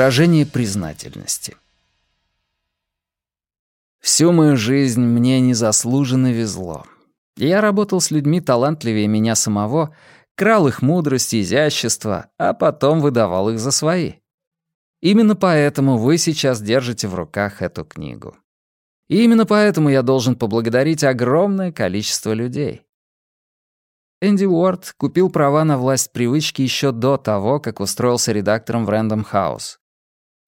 Выражение признательности. Всю мою жизнь мне незаслуженно везло. Я работал с людьми талантливее меня самого, крал их мудрость и изящество, а потом выдавал их за свои. Именно поэтому вы сейчас держите в руках эту книгу. И именно поэтому я должен поблагодарить огромное количество людей. Энди Уорд купил права на власть привычки еще до того, как устроился редактором в Рэндом Хаус.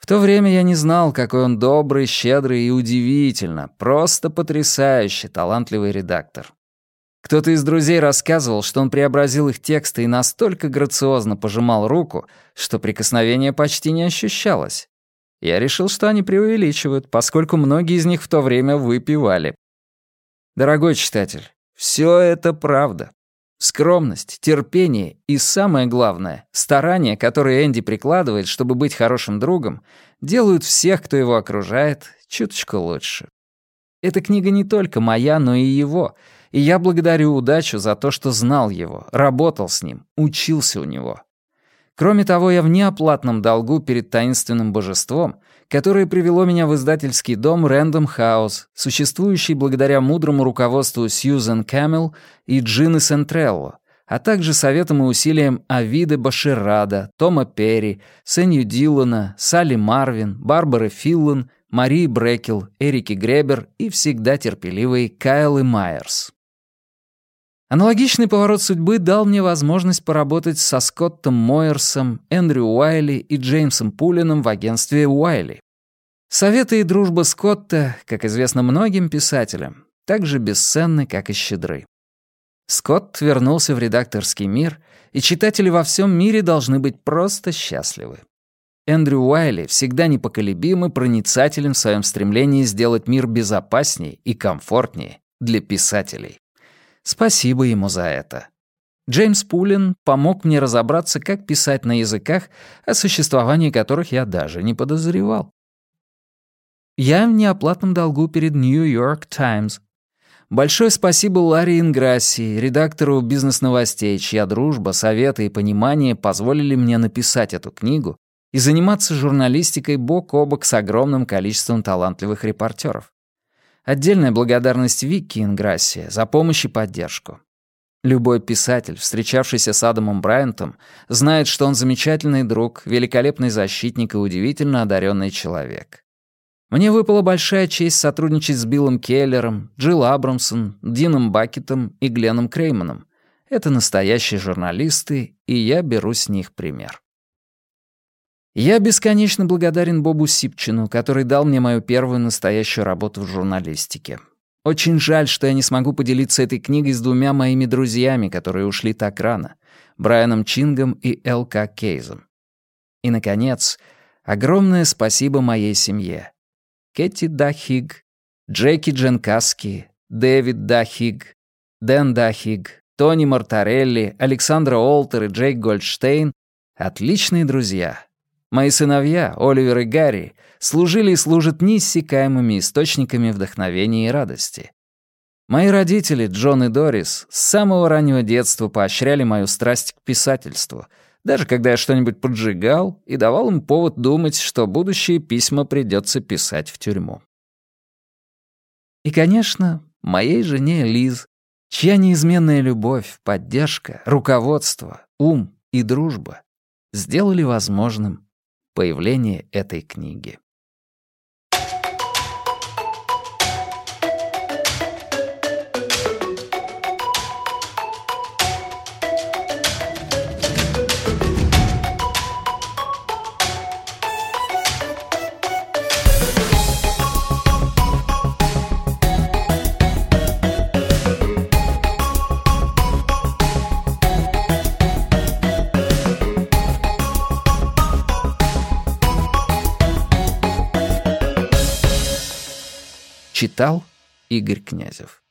В то время я не знал, какой он добрый, щедрый и удивительно, просто потрясающий талантливый редактор. Кто-то из друзей рассказывал, что он преобразил их тексты и настолько грациозно пожимал руку, что прикосновение почти не ощущалось. Я решил, что они преувеличивают, поскольку многие из них в то время выпивали. Дорогой читатель, все это правда. Скромность, терпение и, самое главное, старания, которые Энди прикладывает, чтобы быть хорошим другом, делают всех, кто его окружает, чуточку лучше. Эта книга не только моя, но и его, и я благодарю удачу за то, что знал его, работал с ним, учился у него. Кроме того, я в неоплатном долгу перед таинственным божеством, которое привело меня в издательский дом Random House, существующий благодаря мудрому руководству Сьюзен Кэмилл и Джины Сентрелло, а также советам и усилиям Авида Баширада, Тома Перри, Сенью Дилана, Салли Марвин, Барбары Филлан, Марии Брекел, Эрики Гребер и всегда терпеливой Кайлы Майерс. Аналогичный поворот судьбы дал мне возможность поработать со Скоттом Мойерсом, Эндрю Уайли и Джеймсом Пулином в агентстве Уайли. Советы и дружба Скотта, как известно многим писателям, так же бесценны, как и щедры. Скотт вернулся в редакторский мир, и читатели во всем мире должны быть просто счастливы. Эндрю Уайли всегда непоколебим и проницателен в своем стремлении сделать мир безопаснее и комфортнее для писателей. Спасибо ему за это. Джеймс Пулин помог мне разобраться, как писать на языках, о существовании которых я даже не подозревал. Я в неоплатном долгу перед Нью-Йорк Таймс. Большое спасибо Ларри Инграсси, редактору бизнес-новостей, чья дружба, советы и понимание позволили мне написать эту книгу и заниматься журналистикой бок о бок с огромным количеством талантливых репортеров. Отдельная благодарность Вики Инграссе за помощь и поддержку. Любой писатель, встречавшийся с Адамом Брайантом, знает, что он замечательный друг, великолепный защитник и удивительно одаренный человек. Мне выпала большая честь сотрудничать с Биллом Келлером, Джилл Абрамсон, Дином Бакетом и Гленном Крейманом. Это настоящие журналисты, и я беру с них пример. Я бесконечно благодарен Бобу Сипчину, который дал мне мою первую настоящую работу в журналистике. Очень жаль, что я не смогу поделиться этой книгой с двумя моими друзьями, которые ушли так рано — Брайаном Чингом и Л.К. Кейзом. И, наконец, огромное спасибо моей семье. Кэти Дахиг, Джеки Дженкаски, Дэвид Дахиг, Дэн Дахиг, Тони Мартарелли, Александра Олтер и Джейк Гольдштейн — отличные друзья, Мои сыновья, Оливер и Гарри, служили и служат неиссякаемыми источниками вдохновения и радости. Мои родители, Джон и Дорис, с самого раннего детства поощряли мою страсть к писательству, даже когда я что-нибудь поджигал и давал им повод думать, что будущие письма придется писать в тюрьму. И, конечно, моей жене Лиз, чья неизменная любовь, поддержка, руководство, ум и дружба сделали возможным появление этой книги. Читал Игорь Князев.